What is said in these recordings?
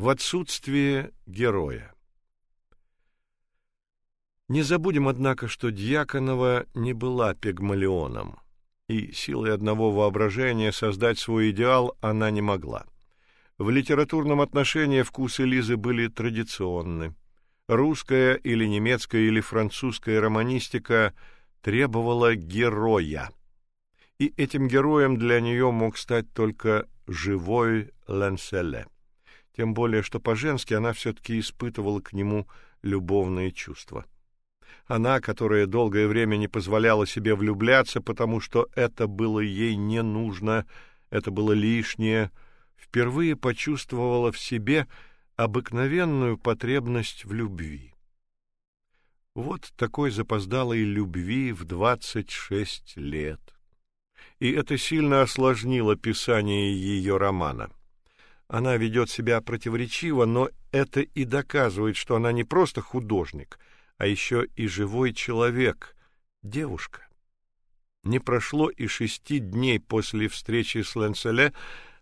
В отсутствие героя. Не забудем, однако, что Дьяконова не была пигмалионом, и силой одного воображения создать свой идеал она не могла. В литературном отношении вкусы Лизы были традиционны. Русская или немецкая или французская романистика требовала героя. И этим героем для нее мог стать только живой Ланселе тем более что по-женски она все таки испытывала к нему любовные чувства. Она, которая долгое время не позволяла себе влюбляться, потому что это было ей не нужно, это было лишнее, впервые почувствовала в себе обыкновенную потребность в любви. Вот такой запоздалой любви в двадцать шесть лет. И это сильно осложнило писание ее романа. Она ведет себя противоречиво, но это и доказывает, что она не просто художник, а еще и живой человек, девушка. Не прошло и шести дней после встречи с Ленселе,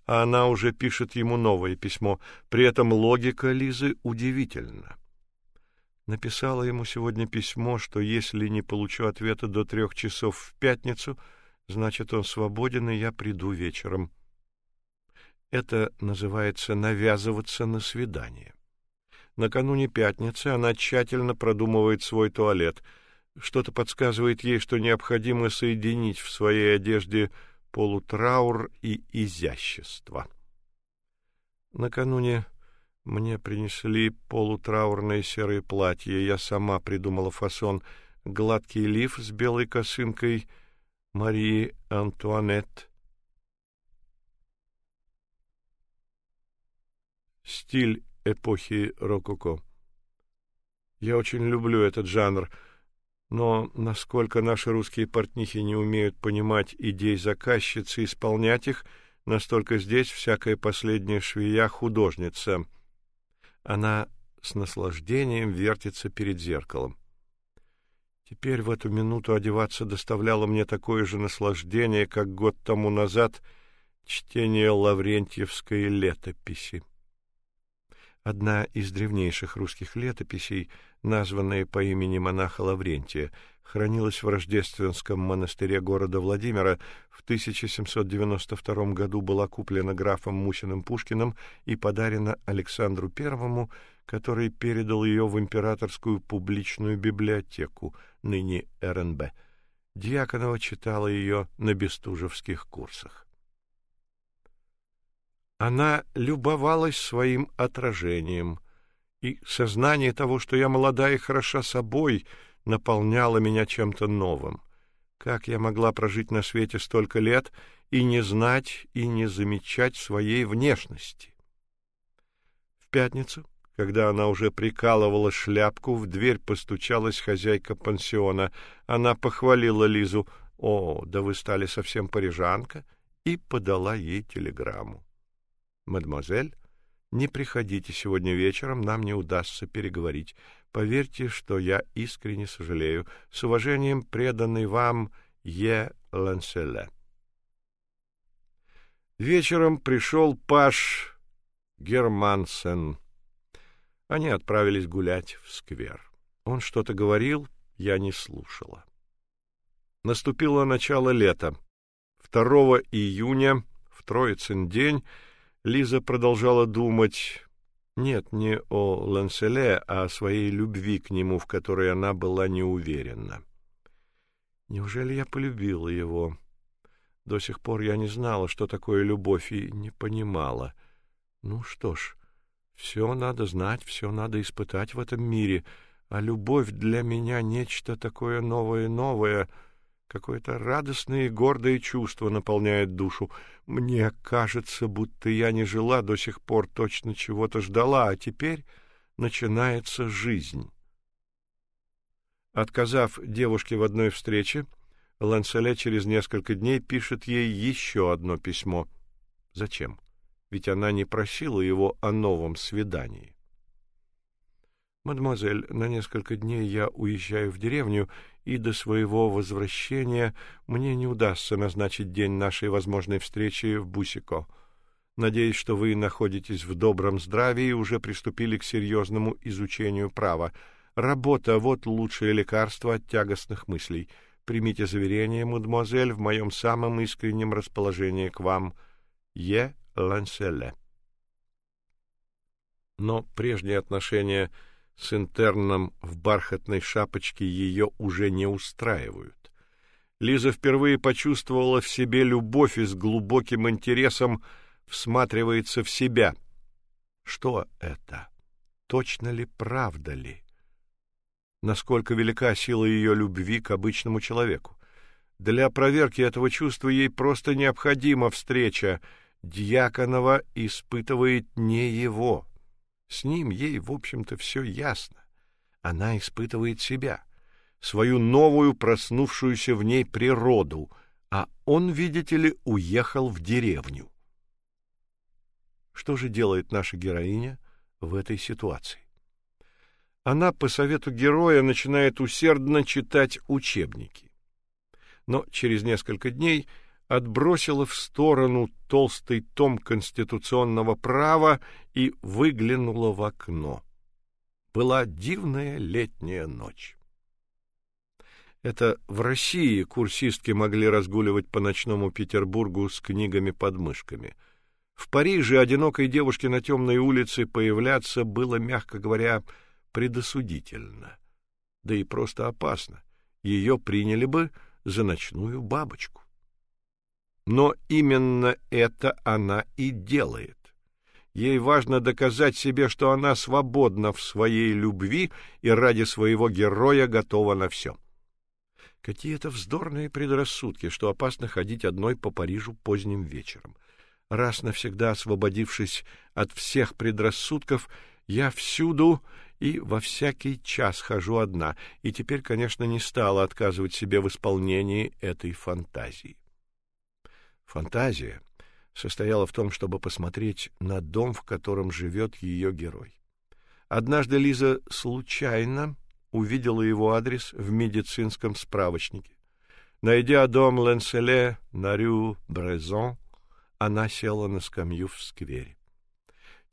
а она уже пишет ему новое письмо. При этом логика Лизы удивительна. Написала ему сегодня письмо, что если не получу ответа до трех часов в пятницу, значит, он свободен, и я приду вечером. Это называется навязываться на свидание. Накануне пятницы она тщательно продумывает свой туалет. Что-то подсказывает ей, что необходимо соединить в своей одежде полутраур и изящество. Накануне мне принесли полутраурное серое платье. Я сама придумала фасон: гладкий лиф с белой косынкой Марии Антуанетт стиль эпохи рококо. Я очень люблю этот жанр, но насколько наши русские портнихи не умеют понимать идей заказчицы и исполнять их, настолько здесь всякая последняя швея художница. Она с наслаждением вертится перед зеркалом. Теперь в эту минуту одеваться доставляло мне такое же наслаждение, как год тому назад чтение Лаврентьевской летописи. Одна из древнейших русских летописей, названная по имени монаха Лаврентия, хранилась в Рождественском монастыре города Владимира. В 1792 году была куплена графом Мусиным Пушкиным и подарена Александру I, который передал ее в императорскую публичную библиотеку, ныне РНБ. Дьяконова читала ее на бестужевских курсах. Она любовалась своим отражением, и сознание того, что я молода и хороша собой, наполняло меня чем-то новым. Как я могла прожить на свете столько лет и не знать и не замечать своей внешности? В пятницу, когда она уже прикалывала шляпку, в дверь постучалась хозяйка пансиона. Она похвалила Лизу: "О, да вы стали совсем парижанка", и подала ей телеграмму. Мадемуазель, не приходите сегодня вечером, нам не удастся переговорить. Поверьте, что я искренне сожалею. С уважением, преданный вам Е. Ланселе. Вечером пришел Паш Германсен. Они отправились гулять в сквер. Он что-то говорил, я не слушала. Наступило начало лета. 2 июня, в Троицын день, Лиза продолжала думать нет, не о Ланселе, а о своей любви к нему, в которой она была не уверена. Неужели я полюбила его? До сих пор я не знала, что такое любовь и не понимала. Ну что ж, все надо знать, все надо испытать в этом мире, а любовь для меня нечто такое новое-новое — Какое-то радостное и гордое чувство наполняет душу. Мне кажется, будто я не жила до сих пор, точно чего-то ждала, а теперь начинается жизнь. Отказав девушке в одной встрече, Ланселе через несколько дней пишет ей еще одно письмо. Зачем? Ведь она не просила его о новом свидании. Мадемуазель, на несколько дней я уезжаю в деревню и до своего возвращения мне не удастся назначить день нашей возможной встречи в Бусико. Надеюсь, что вы находитесь в добром здравии и уже приступили к серьезному изучению права. Работа вот лучшее лекарство от тягостных мыслей. Примите заверение, мадемуазель, в моем самом искреннем расположении к вам. Е. Ланселе. Но прежние отношения с интерном в бархатной шапочке ее уже не устраивают. Лиза впервые почувствовала в себе любовь и с глубоким интересом всматривается в себя. Что это? Точно ли, правда ли? Насколько велика сила ее любви к обычному человеку? Для проверки этого чувства ей просто необходима встреча. Дьяконова испытывает не его. С ним ей, в общем-то, все ясно. Она испытывает себя, свою новую проснувшуюся в ней природу, а он, видите ли, уехал в деревню. Что же делает наша героиня в этой ситуации? Она по совету героя начинает усердно читать учебники. Но через несколько дней отбросила в сторону толстый том конституционного права и выглянула в окно. Была дивная летняя ночь. Это в России курсистки могли разгуливать по ночному Петербургу с книгами под мышками — в Париже одинокой девушке на темной улице появляться было, мягко говоря, предосудительно. Да и просто опасно. Ее приняли бы за ночную бабочку. Но именно это она и делает. Ей важно доказать себе, что она свободна в своей любви и ради своего героя готова на все. Какие-то вздорные предрассудки, что опасно ходить одной по Парижу поздним вечером — раз навсегда освободившись от всех предрассудков, я всюду и во всякий час хожу одна, и теперь, конечно, не стала отказывать себе в исполнении этой фантазии. Фантазия состояла в том, чтобы посмотреть на дом, в котором живет ее герой. Однажды Лиза случайно увидела его адрес в медицинском справочнике. Найдя дом Ленселе на рю Брезон, она села на скамью в сквере.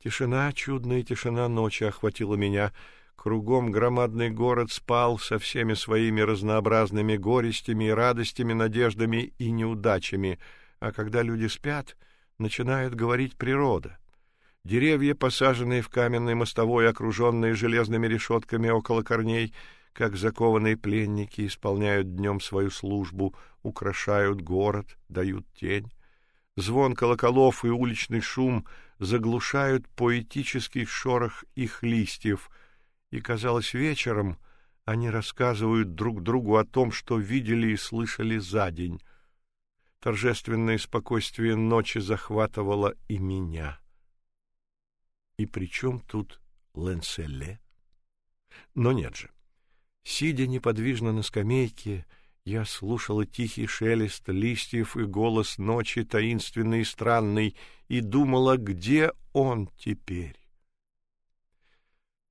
Тишина, чудная тишина ночи охватила меня. Кругом громадный город спал со всеми своими разнообразными горестями и радостями, надеждами и неудачами, а когда люди спят, начинает говорить природа. Деревья, посаженные в каменной мостовой, окруженные железными решетками около корней, как закованные пленники, исполняют днем свою службу, украшают город, дают тень. Звон колоколов и уличный шум заглушают поэтический шорох их листьев, и казалось вечером они рассказывают друг другу о том, что видели и слышали за день. Торжественное спокойствие ночи захватывало и меня. И при чем тут Ленселе? Но нет же. Сидя неподвижно на скамейке, я слушала тихий шелест листьев и голос ночи таинственный и странный и думала, где он теперь.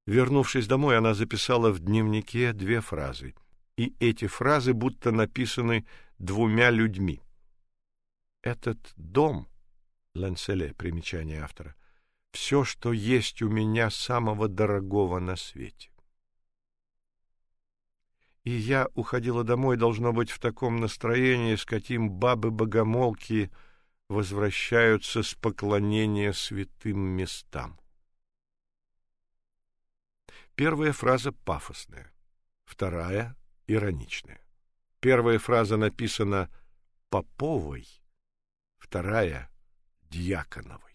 Вернувшись домой, она записала в дневнике две фразы, и эти фразы будто написаны двумя людьми. Этот дом, Ланселе, примечание автора, все, что есть у меня самого дорогого на свете и я уходила домой, должно быть, в таком настроении, с каким бабы-богомолки возвращаются с поклонения святым местам. Первая фраза пафосная, вторая ироничная. Первая фраза написана Поповой, вторая Дьяконовой.